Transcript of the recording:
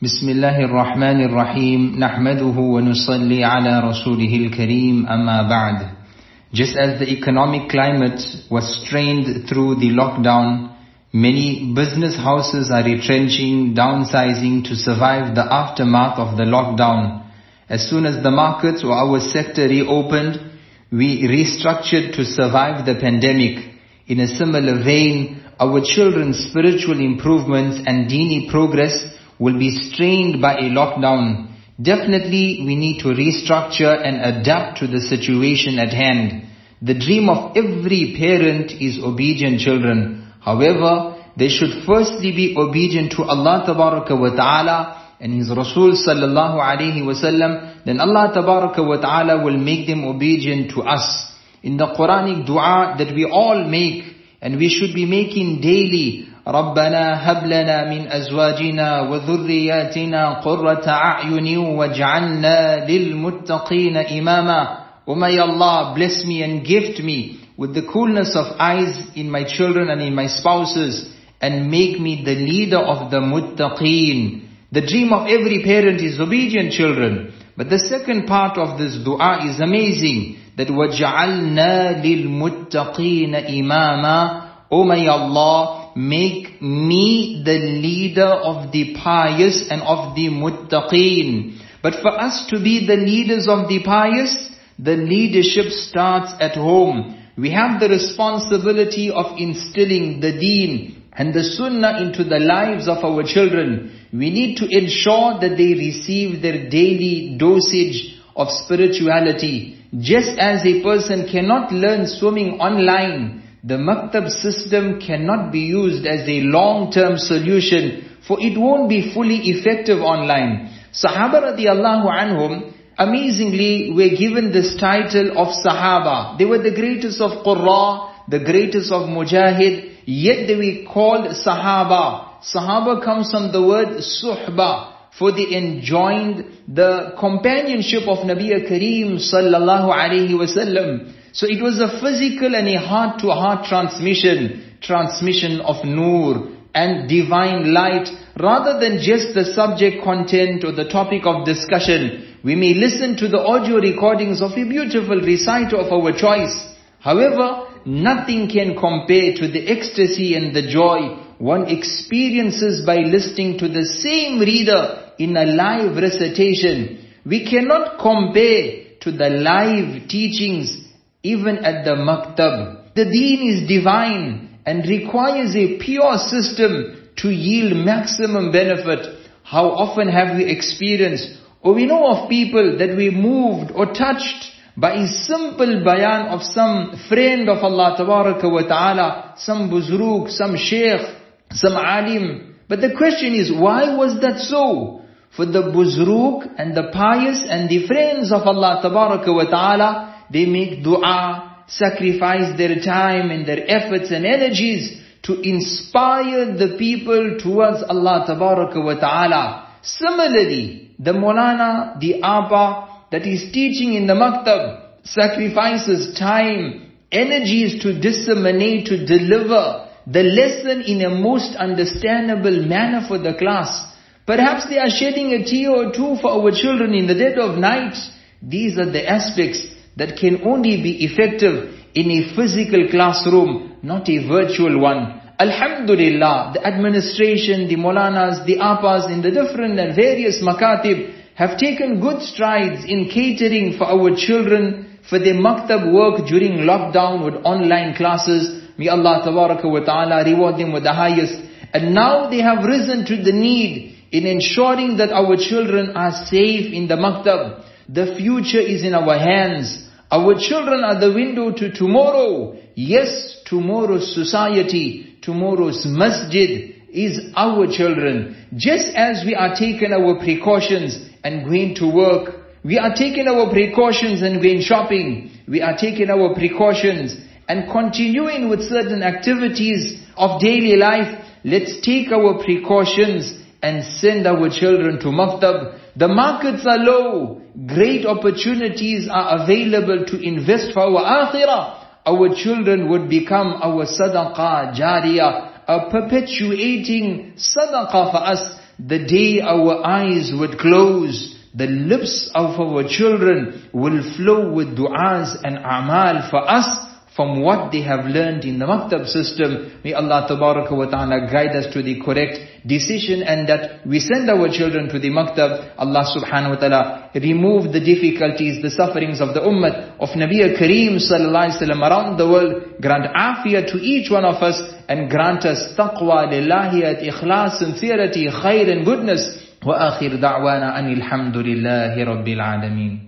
بسم الله الرحمن الرحيم نحمده ونصلي على رسوله الكريم أما بعد Just as the economic climate was strained through the lockdown, many business houses are retrenching, downsizing to survive the aftermath of the lockdown. As soon as the markets or our sector reopened, we restructured to survive the pandemic. In a similar vein, our children's spiritual improvements and dini progress will be strained by a lockdown. Definitely we need to restructure and adapt to the situation at hand. The dream of every parent is obedient children. However, they should firstly be obedient to Allah wa Ta'ala and His Rasul Sallallahu Alaihi Wasallam. Then Allah wa Ta'ala will make them obedient to us. In the Quranic dua that we all make and we should be making daily, ربنا هب لنا من أزواجنا وذرياتنا قرة أعين واجعلنا للمتقين إماما O may Allah bless me and gift me with the coolness of eyes in my children and in my spouses and make me the leader of the muttaqeen. The dream of every parent is obedient children. But the second part of this dua is amazing. That وَجَعَلْنَا لِلْمُتَّقِينَ إِمَامًا O may Allah make me the leader of the pious and of the muttaqeen. But for us to be the leaders of the pious, the leadership starts at home. We have the responsibility of instilling the deen and the sunnah into the lives of our children. We need to ensure that they receive their daily dosage of spirituality. Just as a person cannot learn swimming online, the maktab system cannot be used as a long-term solution for it won't be fully effective online. Sahaba radiallahu anhum amazingly were given this title of Sahaba. They were the greatest of Qurra, the greatest of Mujahid, yet they were called Sahaba. Sahaba comes from the word Suhba, for they enjoined the companionship of Nabi Kareem sallallahu alayhi wasallam. So it was a physical and a heart-to-heart transmission, transmission of nur and divine light, rather than just the subject content or the topic of discussion. We may listen to the audio recordings of a beautiful reciter of our choice. However, nothing can compare to the ecstasy and the joy one experiences by listening to the same reader in a live recitation. We cannot compare to the live teachings even at the maktab. The deen is divine and requires a pure system to yield maximum benefit. How often have we experienced or we know of people that we moved or touched by a simple bayan of some friend of Allah wa ta'ala, some buzruk, some sheikh, some alim. But the question is, why was that so? For the buzruk and the pious and the friends of Allah wa ta'ala, they make dua, sacrifice their time and their efforts and energies to inspire the people towards Allah wa ta'ala. Similarly, the Molana, the Apa that is teaching in the Maktab sacrifices time, energies to disseminate, to deliver the lesson in a most understandable manner for the class. Perhaps they are shedding a tear or two for our children in the dead of night. These are the aspects that can only be effective in a physical classroom, not a virtual one. Alhamdulillah, the administration, the molanas, the apas in the different and various makatib have taken good strides in catering for our children for their maktab work during lockdown with online classes. May Allah wa ta'ala reward them with the highest. And now they have risen to the need in ensuring that our children are safe in the maktab. The future is in our hands. Our children are the window to tomorrow. Yes, tomorrow's society, tomorrow's masjid is our children. Just as we are taking our precautions and going to work, we are taking our precautions and going shopping, we are taking our precautions and continuing with certain activities of daily life, let's take our precautions and send our children to maktab. The markets are low. Great opportunities are available to invest for our akhirah. Our children would become our sadaqah jariyah, a perpetuating sadaqah for us. the day our eyes would close, the lips of our children will flow with du'as and amal for us from what they have learned in the maktab system. May Allah wa ta'ala guide us to the correct decision and that we send our children to the maktab. Allah subhanahu wa ta'ala remove the difficulties, the sufferings of the ummah of Nabi Kareem sallallahu alaihi wasallam around the world. Grant afiyah to each one of us and grant us taqwa, lillahiyat, ikhlas, sincerity, khair and goodness. وآخر دعوانا أن الحمد لله رب العالمين